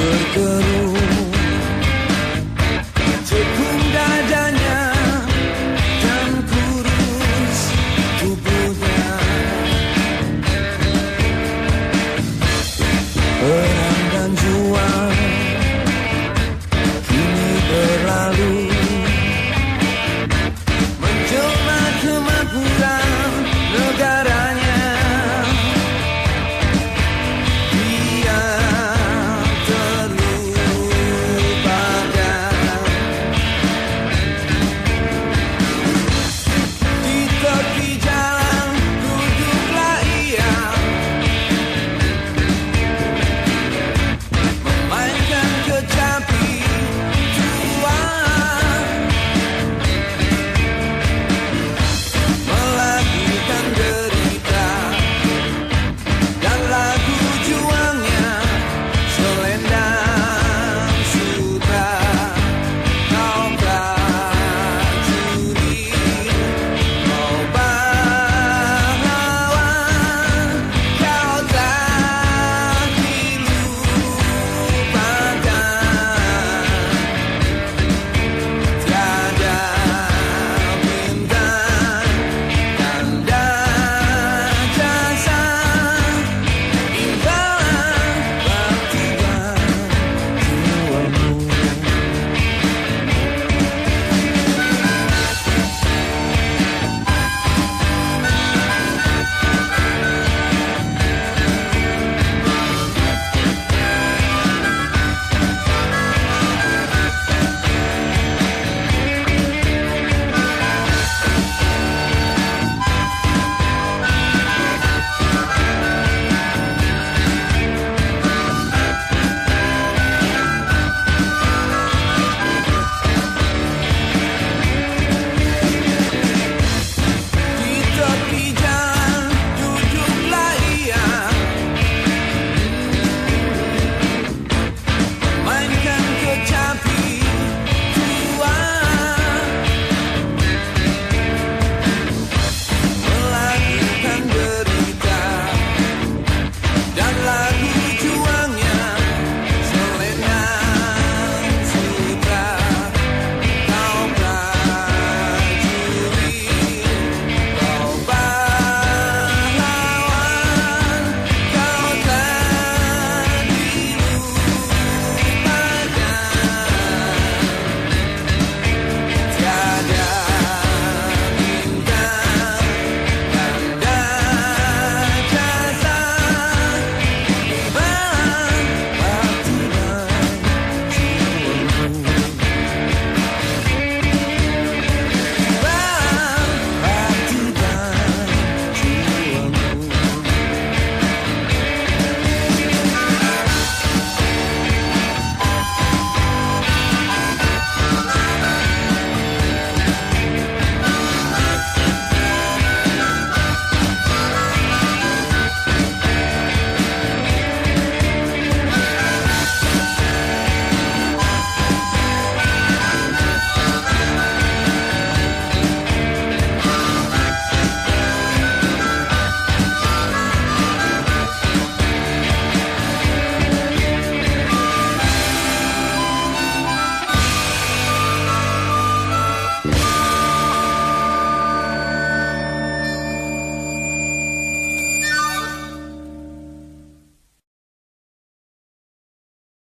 good, good.